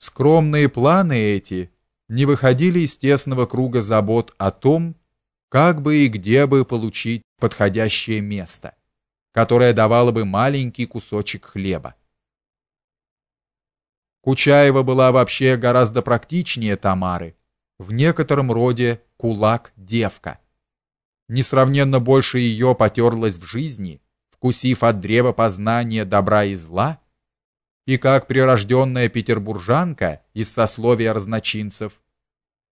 Скромные планы эти не выходили из тесного круга забот о том, как бы и где бы получить подходящее место, которое давало бы маленький кусочек хлеба. Кучаева была вообще гораздо практичнее Тамары, в некотором роде кулак-девка. Несравненно больше ее потерлась в жизни, вкусив от древа познания добра и зла, и как прирожденная петербуржанка из сословия разночинцев,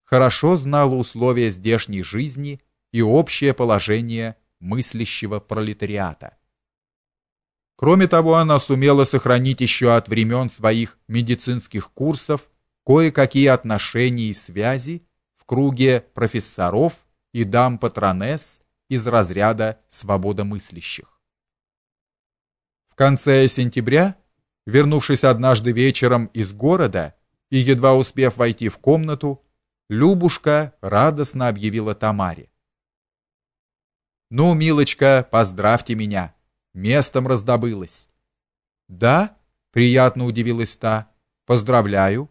хорошо знала условия здешней жизни и общее положение мыслящего пролетариата. Кроме того, она сумела сохранить еще от времен своих медицинских курсов кое-какие отношения и связи в круге профессоров и дам-патронесс из разряда свободомыслящих. В конце сентября, вернувшись однажды вечером из города и едва успев войти в комнату, Любушка радостно объявила Тамаре: "Ну, милочка, поздравьте меня!" местом раздобылось. Да? Приятно удивилась та. Поздравляю.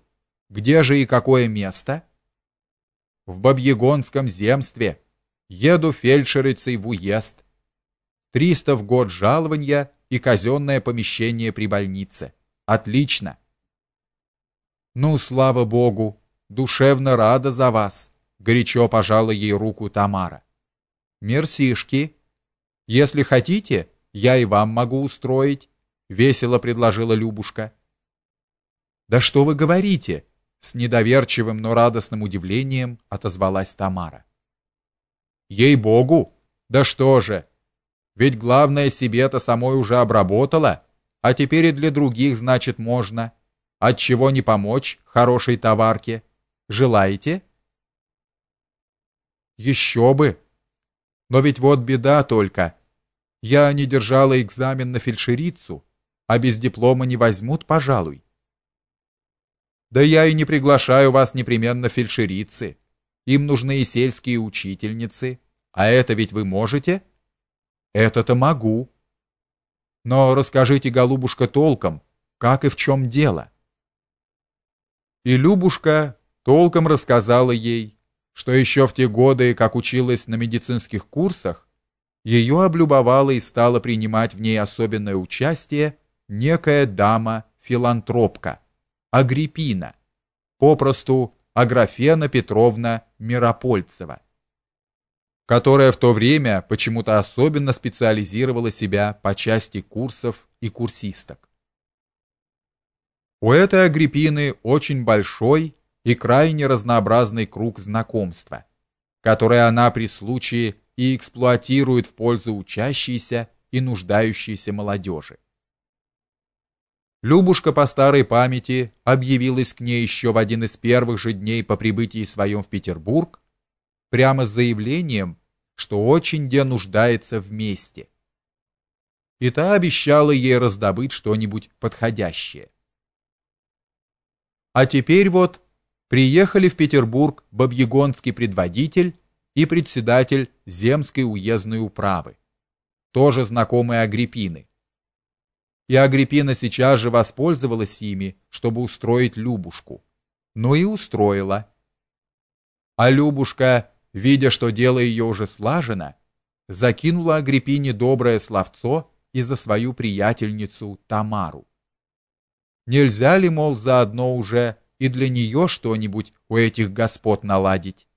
Где же и какое место? В Бабьегонском земстве. Еду фельдшерицей в уезд. Триста в год жалования и казенное помещение при больнице. Отлично. Ну, слава богу, душевно рада за вас, горячо пожала ей руку Тамара. Мерсишки. Если хотите, я и вам могу устроить, весело предложила Любушка. Да что вы говорите? с недоверчивым, но радостным удивлением отозвалась Тамара. Ей-богу, да что же? Ведь главное себе-то самой уже обработала, а теперь и для других, значит, можно. От чего не помочь хорошей товарке? Желаете? Еще бы. Но ведь вот беда только. Я не держала экзамен на фельдшерицу, а без диплома не возьмут, пожалуй. Да я и не приглашаю вас непременно фельдшерицы. Им нужны и сельские учительницы, а это ведь вы можете? Это-то могу. Но расскажите, голубушка, толком, как и в чем дело. И Любушка толком рассказала ей, что еще в те годы, как училась на медицинских курсах, ее облюбовала и стала принимать в ней особенное участие некая дама-филантропка, Агриппина, попросту Аграфена Петровна Миропольцева, которая в то время почему-то особенно специализировала себя по части курсов и курсисток. У этой Агриппины очень большой и крайне разнообразный круг знакомства, который она при случае и эксплуатирует в пользу учащейся и нуждающейся молодежи. Любушка по старой памяти объявилась к ней еще в один из первых же дней по прибытии своем в Петербург, прямо с заявлением, что очень де нуждается вместе. И та обещала ей раздобыть что-нибудь подходящее. А теперь вот приехали в Петербург бабьегонский предводитель и председатель земской уездной управы, тоже знакомые Агриппины. И Агриппина сейчас же воспользовалась ими, чтобы устроить Любушку. Ну и устроила. А Любушка, видя, что дело ее уже слажено, закинула Агриппине доброе словцо и за свою приятельницу Тамару. Нельзя ли, мол, заодно уже и для нее что-нибудь у этих господ наладить?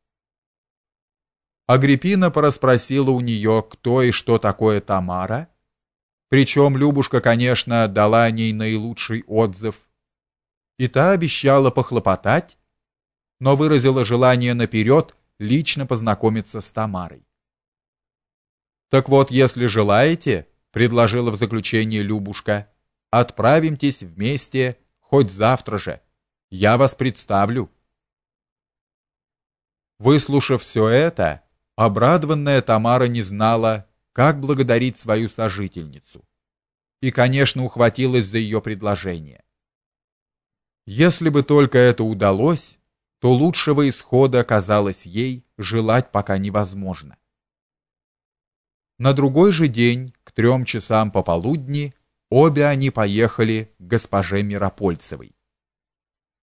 Агриппина порасспросила у нее, кто и что такое Тамара. Причем Любушка, конечно, дала о ней наилучший отзыв. И та обещала похлопотать, но выразила желание наперед лично познакомиться с Тамарой. Так вот, если желаете, предложила в заключение Любушка, отправимтесь вместе хоть завтра же. Я вас представлю. Выслушав все это, Обрадованная Тамара не знала, как благодарить свою сожительницу. И, конечно, ухватилась за ее предложение. Если бы только это удалось, то лучшего исхода казалось ей желать пока невозможно. На другой же день, к трем часам пополудни, обе они поехали к госпоже Миропольцевой.